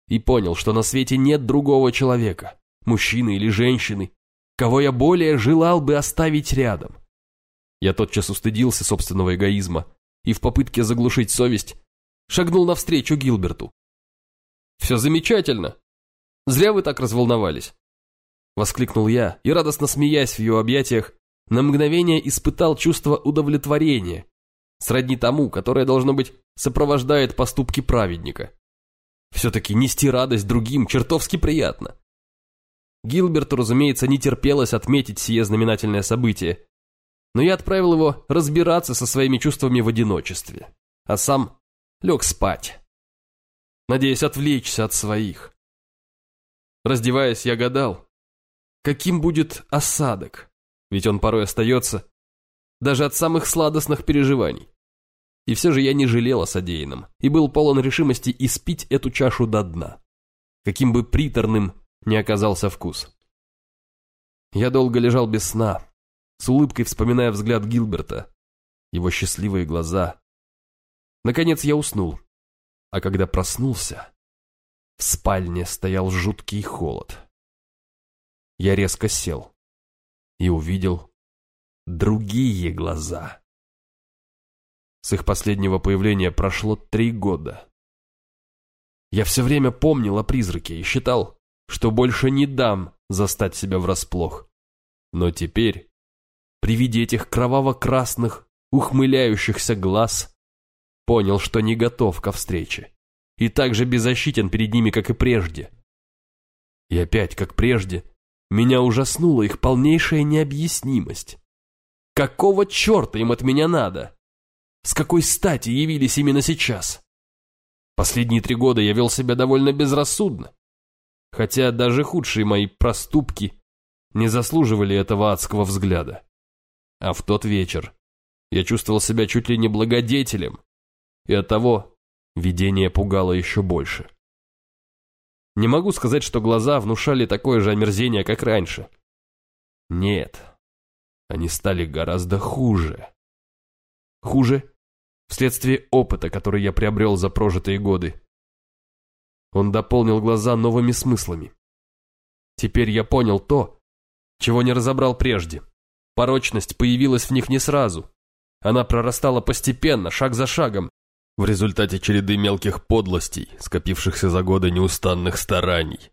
Speaker 1: и понял, что на свете нет другого человека, мужчины или женщины, кого я более желал бы оставить рядом. Я тотчас устыдился собственного эгоизма и в попытке заглушить совесть шагнул навстречу Гилберту. «Все замечательно. Зря вы так разволновались», — воскликнул я и, радостно смеясь в ее объятиях, на мгновение испытал чувство удовлетворения, сродни тому, которое, должно быть, сопровождает поступки праведника. Все-таки нести радость другим чертовски приятно. Гилберту, разумеется, не терпелось отметить сие знаменательное событие, но я отправил его разбираться со своими чувствами в одиночестве, а сам лег спать, надеясь отвлечься от своих. Раздеваясь, я гадал, каким будет осадок, ведь он порой остается даже от самых сладостных переживаний. И все же я не жалел о содеянном и был полон решимости испить эту чашу до дна, каким бы приторным ни оказался вкус. Я долго лежал без сна, с улыбкой вспоминая взгляд Гилберта, его счастливые глаза. Наконец я уснул, а когда проснулся, в спальне стоял жуткий холод. Я резко сел и увидел другие глаза. С их последнего появления прошло три года. Я все время помнил о призраке и считал, что больше не дам застать себя врасплох. Но теперь, при виде этих кроваво-красных, ухмыляющихся глаз, понял, что не готов ко встрече и так же беззащитен перед ними, как и прежде. И опять, как прежде, меня ужаснула их полнейшая необъяснимость. Какого черта им от меня надо? С какой стати явились именно сейчас? Последние три года я вел себя довольно безрассудно. Хотя даже худшие мои проступки не заслуживали этого адского взгляда. А в тот вечер я чувствовал себя чуть ли не благодетелем, и оттого видение пугало еще больше. Не могу сказать, что глаза внушали такое же омерзение, как раньше. Нет, они стали гораздо хуже. Хуже вследствие опыта, который я приобрел за прожитые годы. Он дополнил глаза новыми смыслами. Теперь я понял то, чего не разобрал прежде. Порочность появилась в них не сразу. Она прорастала постепенно, шаг за шагом, в результате череды мелких подлостей, скопившихся за годы неустанных стараний.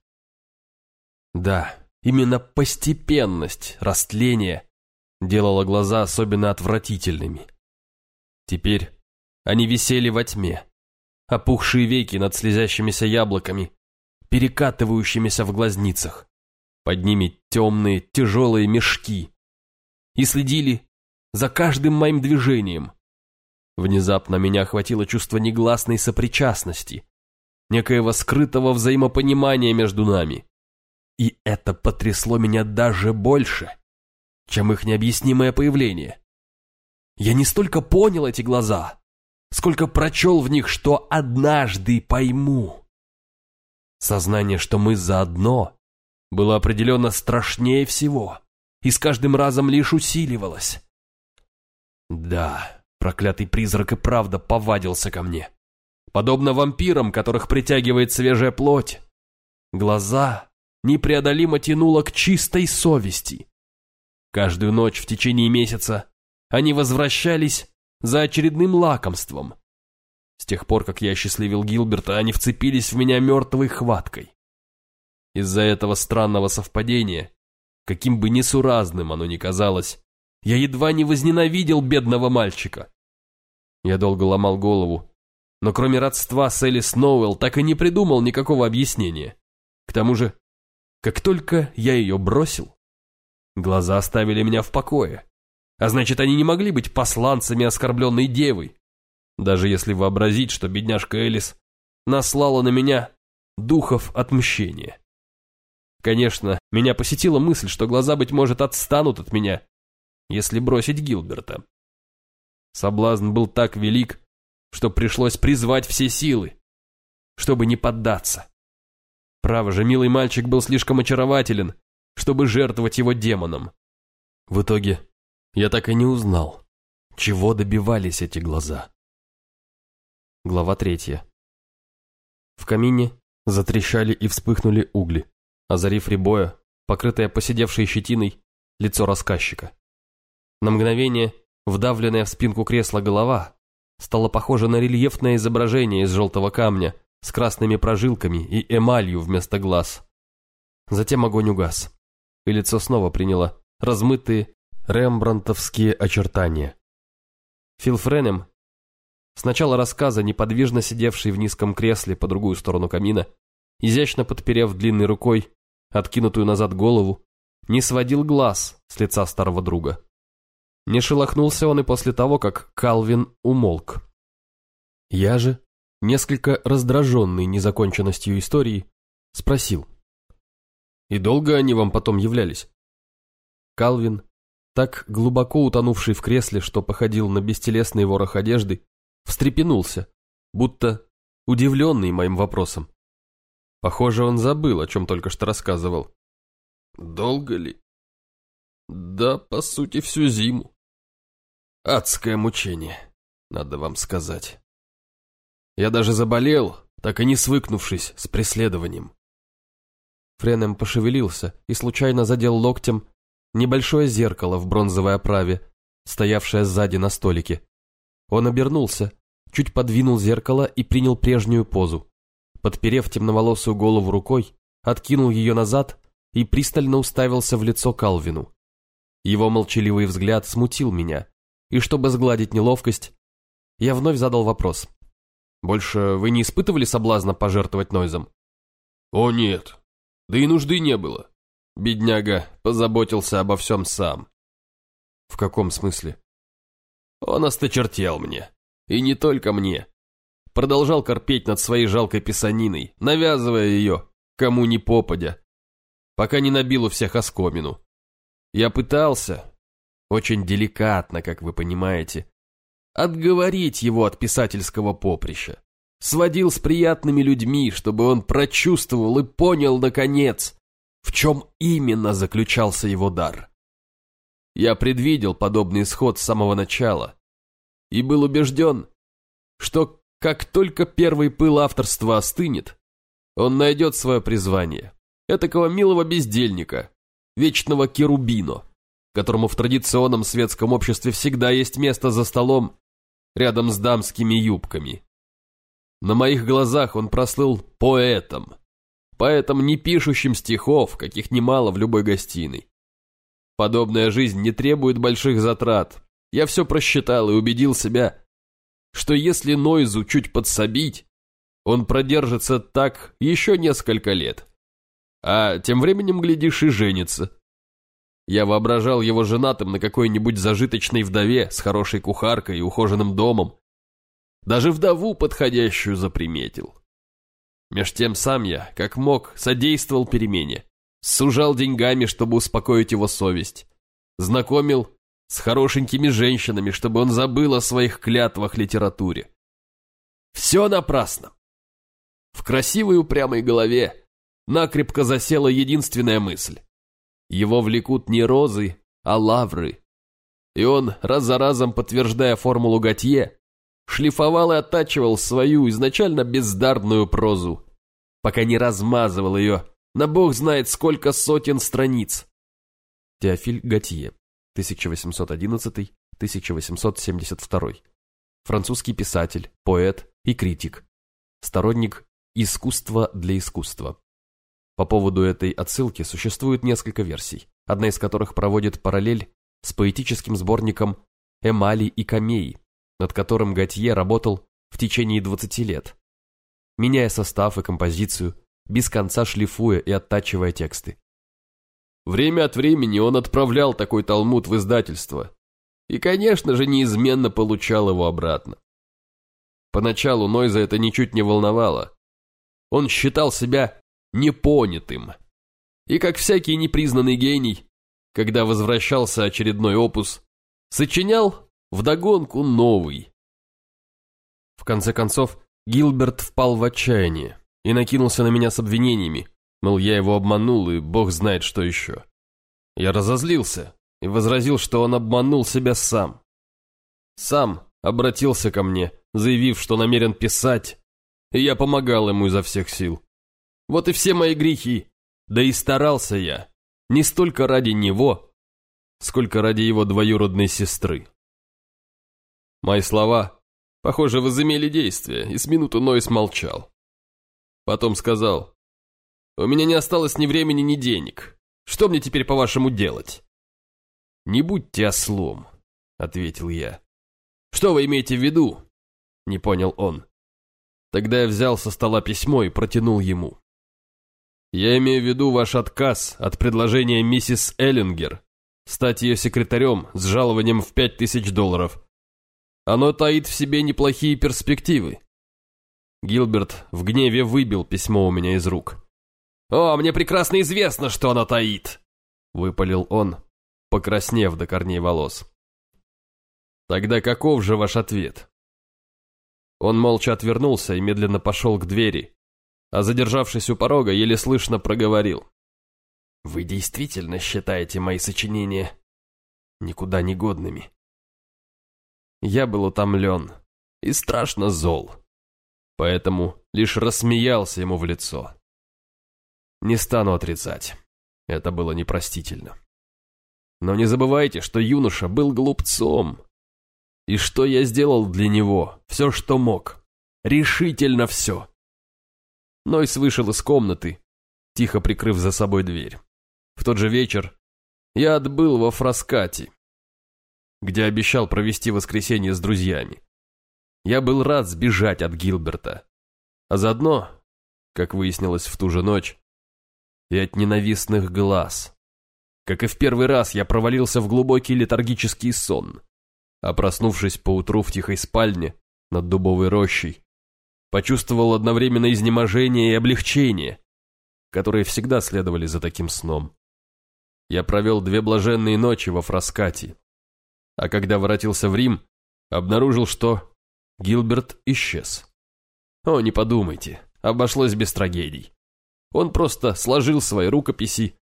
Speaker 1: Да, именно постепенность, растление делала глаза особенно отвратительными. Теперь они висели во тьме, опухшие веки над слезящимися яблоками, перекатывающимися в глазницах. Под ними темные, тяжелые мешки. И следили за каждым моим движением. Внезапно меня охватило чувство негласной сопричастности. некоего скрытого взаимопонимания между нами. И это потрясло меня даже больше, чем их необъяснимое появление. Я не столько понял эти глаза, сколько прочел в них, что однажды пойму. Сознание, что мы заодно, было определенно страшнее всего и с каждым разом лишь усиливалось. Да, проклятый призрак и правда повадился ко мне. Подобно вампирам, которых притягивает свежая плоть. Глаза непреодолимо тянуло к чистой совести. Каждую ночь в течение месяца они возвращались за очередным лакомством. С тех пор, как я счастливил Гилберта, они вцепились в меня мертвой хваткой. Из-за этого странного совпадения, каким бы несуразным оно ни казалось, я едва не возненавидел бедного мальчика. Я долго ломал голову, но кроме родства с Элли Сноуэлл так и не придумал никакого объяснения. К тому же, как только я ее бросил, глаза оставили меня в покое. А значит, они не могли быть посланцами оскорбленной девы. Даже если вообразить, что бедняжка Элис наслала на меня духов отмщения. Конечно, меня посетила мысль, что глаза, быть может, отстанут от меня, если бросить Гилберта. Соблазн был так велик, что пришлось призвать все силы, чтобы не поддаться. Право же, милый мальчик был слишком очарователен, чтобы жертвовать его демоном. В итоге я так и не узнал, чего добивались эти глаза. Глава третья. В камине затрещали и вспыхнули угли, озарив рябое, покрытое посидевшей щетиной, лицо рассказчика. На мгновение, вдавленная в спинку кресла голова, стала похожа на рельефное изображение из желтого камня с красными прожилками и эмалью вместо глаз. Затем огонь угас, и лицо снова приняло размытые рембрандтовские очертания. Фил Френем, с начала рассказа, неподвижно сидевший в низком кресле по другую сторону камина, изящно подперев длинной рукой откинутую назад голову, не сводил глаз с лица старого друга. Не шелохнулся он и после того, как Калвин умолк. Я же, несколько раздраженный незаконченностью истории, спросил. «И долго они вам потом являлись?» Калвин так глубоко утонувший в кресле, что походил на бестелесный ворох одежды, встрепенулся, будто удивленный моим вопросом. Похоже, он забыл, о чем только что рассказывал. «Долго ли?» «Да, по сути, всю зиму. Адское мучение, надо вам сказать. Я даже заболел, так и не свыкнувшись с преследованием». Френем пошевелился и случайно задел локтем небольшое зеркало в бронзовой оправе, стоявшее сзади на столике. Он обернулся, чуть подвинул зеркало и принял прежнюю позу. Подперев темноволосую голову рукой, откинул ее назад и пристально уставился в лицо Калвину. Его молчаливый взгляд смутил меня, и чтобы сгладить неловкость, я вновь задал вопрос. «Больше вы не испытывали соблазна пожертвовать Нойзом?» «О нет, да и нужды не было. Бедняга позаботился обо всем сам. В каком смысле? Он осточертел мне. И не только мне. Продолжал корпеть над своей жалкой писаниной, навязывая ее, кому ни попадя, пока не набил у всех оскомину. Я пытался, очень деликатно, как вы понимаете, отговорить его от писательского поприща. Сводил с приятными людьми, чтобы он прочувствовал и понял, наконец, в чем именно заключался его дар. Я предвидел подобный исход с самого начала и был убежден, что как только первый пыл авторства остынет, он найдет свое призвание, этакого милого бездельника, вечного керубино, которому в традиционном светском обществе всегда есть место за столом рядом с дамскими юбками. На моих глазах он прослыл поэтом, поэтом не пишущим стихов, каких немало в любой гостиной. Подобная жизнь не требует больших затрат. Я все просчитал и убедил себя, что если Нойзу чуть подсобить, он продержится так еще несколько лет. А тем временем, глядишь, и женится. Я воображал его женатым на какой-нибудь зажиточной вдове с хорошей кухаркой и ухоженным домом. Даже вдову подходящую заприметил. Меж тем сам я, как мог, содействовал перемене. Сужал деньгами, чтобы успокоить его совесть. Знакомил с хорошенькими женщинами, чтобы он забыл о своих клятвах литературе. Все напрасно. В красивой упрямой голове накрепко засела единственная мысль. Его влекут не розы, а лавры. И он, раз за разом подтверждая формулу Готье, шлифовал и оттачивал свою изначально бездарную прозу, пока не размазывал ее на бог знает сколько сотен страниц. Теофиль Готье, 1811-1872. Французский писатель, поэт и критик. Сторонник искусства для искусства. По поводу этой отсылки существует несколько версий, одна из которых проводит параллель с поэтическим сборником «Эмали и камеи», над которым Готье работал в течение 20 лет, меняя состав и композицию, без конца шлифуя и оттачивая тексты. Время от времени он отправлял такой талмуд в издательство и, конечно же, неизменно получал его обратно. Поначалу Нойза это ничуть не волновало. Он считал себя непонятым. И как всякий непризнанный гений, когда возвращался очередной опус, сочинял вдогонку новый. В конце концов, Гилберт впал в отчаяние и накинулся на меня с обвинениями, мол, я его обманул и бог знает что еще. Я разозлился и возразил, что он обманул себя сам. Сам обратился ко мне, заявив, что намерен писать, и я помогал ему изо всех сил. Вот и все мои грехи, да и старался я, не столько ради него, сколько ради его двоюродной сестры. Мои слова, похоже, возымели действие, и с минуту Нойс молчал. Потом сказал, «У меня не осталось ни времени, ни денег. Что мне теперь, по-вашему, делать?» «Не будьте ослом», — ответил я. «Что вы имеете в виду?» — не понял он. Тогда я взял со стола письмо и протянул ему. «Я имею в виду ваш отказ от предложения миссис Эллингер стать ее секретарем с жалованием в пять тысяч долларов. Оно таит в себе неплохие перспективы. Гилберт в гневе выбил письмо у меня из рук. «О, мне прекрасно известно, что оно таит!» Выпалил он, покраснев до корней волос. «Тогда каков же ваш ответ?» Он молча отвернулся и медленно пошел к двери, а задержавшись у порога, еле слышно проговорил. «Вы действительно считаете мои сочинения никуда не годными?» Я был утомлен и страшно зол поэтому лишь рассмеялся ему в лицо. Не стану отрицать, это было непростительно. Но не забывайте, что юноша был глупцом, и что я сделал для него, все, что мог, решительно все. Нойс вышел из комнаты, тихо прикрыв за собой дверь. В тот же вечер я отбыл во Фраскате, где обещал провести воскресенье с друзьями. Я был рад сбежать от Гилберта. А заодно, как выяснилось в ту же ночь, и от ненавистных глаз. Как и в первый раз, я провалился в глубокий летаргический сон, а проснувшись поутру в тихой спальне над дубовой рощей, почувствовал одновременно изнеможение и облегчение, которые всегда следовали за таким сном. Я провел две блаженные ночи во Фраскате, а когда воротился в Рим, обнаружил, что Гилберт исчез. О, не подумайте, обошлось без трагедий. Он просто сложил свои рукописи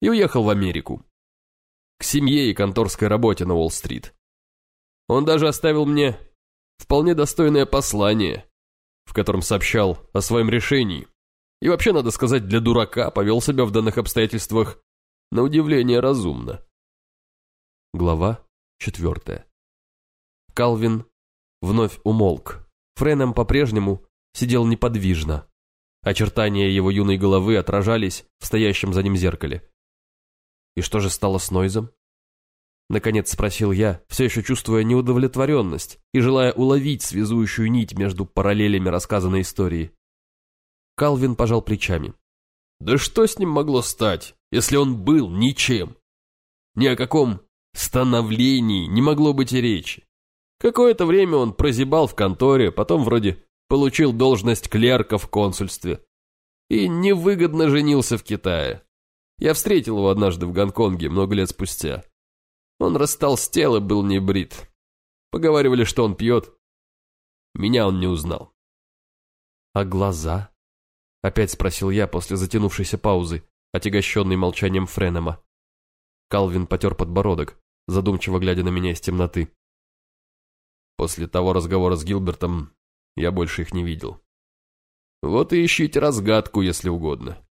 Speaker 1: и уехал в Америку. К семье и конторской работе на Уолл-стрит. Он даже оставил мне вполне достойное послание, в котором сообщал о своем решении. И вообще, надо сказать, для дурака повел себя в данных обстоятельствах на удивление разумно. Глава четвертая. Калвин вновь умолк. Френем по-прежнему сидел неподвижно. Очертания его юной головы отражались в стоящем за ним зеркале. «И что же стало с Нойзом?» Наконец спросил я, все еще чувствуя неудовлетворенность и желая уловить связующую нить между параллелями рассказанной истории. Калвин пожал плечами. «Да что с ним могло стать, если он был ничем? Ни о каком становлении не могло быть и речи. Какое-то время он прозябал в конторе, потом вроде получил должность клерка в консульстве, И невыгодно женился в Китае. Я встретил его однажды в Гонконге много лет спустя. Он растолстел и был не брит. Поговаривали, что он пьет. Меня он не узнал.
Speaker 2: «А глаза?» — опять спросил я после затянувшейся паузы, отягощенной молчанием Френема. Калвин потер подбородок, задумчиво глядя на меня из темноты.
Speaker 1: После того разговора с Гилбертом я больше их не видел. Вот и ищите разгадку, если угодно.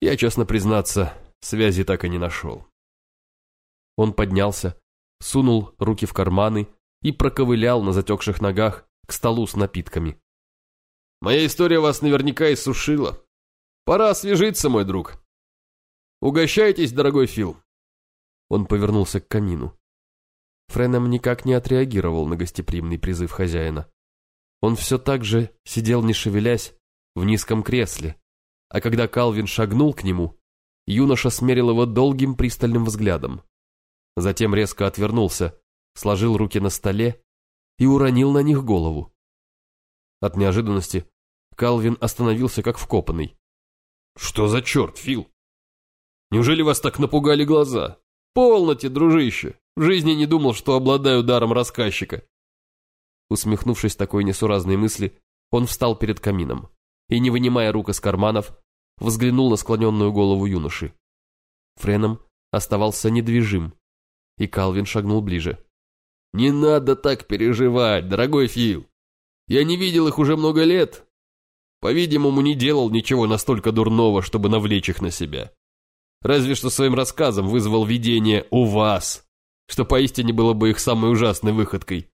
Speaker 1: Я, честно признаться, связи так и не нашел.
Speaker 2: Он поднялся, сунул руки в карманы и проковылял на затекших ногах к столу с напитками.
Speaker 1: «Моя история вас наверняка иссушила. Пора освежиться, мой друг. Угощайтесь, дорогой Фил.
Speaker 2: Он повернулся к камину. Френем никак не отреагировал на гостеприимный призыв хозяина. Он все так же сидел, не шевелясь, в низком кресле, а когда Калвин шагнул к нему, юноша смерил его долгим пристальным взглядом. Затем резко отвернулся, сложил руки на столе и уронил на них голову. От неожиданности Калвин остановился как вкопанный.
Speaker 1: «Что за черт, Фил? Неужели вас так напугали глаза?» «Полноте, дружище! В жизни не думал, что обладаю даром рассказчика!»
Speaker 2: Усмехнувшись такой несуразной мысли, он встал перед камином и, не вынимая рук из карманов, взглянул на склоненную голову юноши. Френом оставался недвижим, и Калвин шагнул ближе.
Speaker 1: «Не надо так переживать, дорогой Фил! Я не видел их уже много лет. По-видимому, не делал ничего настолько дурного, чтобы навлечь их на себя. Разве что своим рассказом вызвал видение у вас, что поистине было бы их самой ужасной выходкой.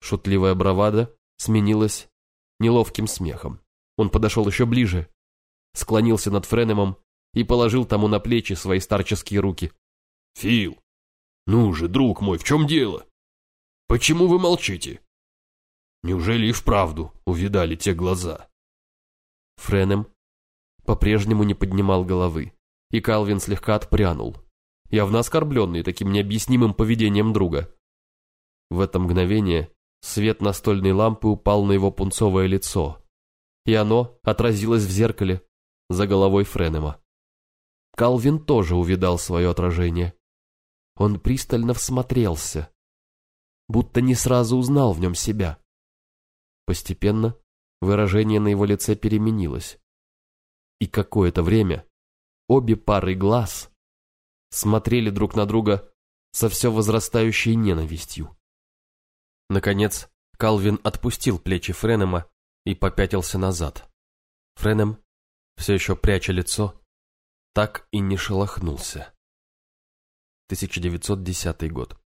Speaker 2: Шутливая бравада сменилась неловким смехом. Он подошел еще ближе, склонился над Френемом и положил тому на плечи свои старческие руки.
Speaker 1: «Фил, ну же, друг мой, в чем дело? Почему вы молчите? Неужели и вправду увидали те глаза?»
Speaker 2: Френем по-прежнему не поднимал головы и Калвин слегка отпрянул, явно оскорбленный таким необъяснимым поведением друга. В это мгновение свет настольной лампы упал на его пунцовое лицо, и оно отразилось в зеркале за головой Френема. Калвин тоже увидал свое отражение. Он пристально всмотрелся, будто не сразу узнал в нем себя. Постепенно выражение на его лице переменилось. И какое-то время обе пары глаз смотрели друг на друга со все возрастающей ненавистью. Наконец, Калвин отпустил плечи Френема и попятился назад. Френем, все еще пряча лицо, так и не шелохнулся. 1910 год.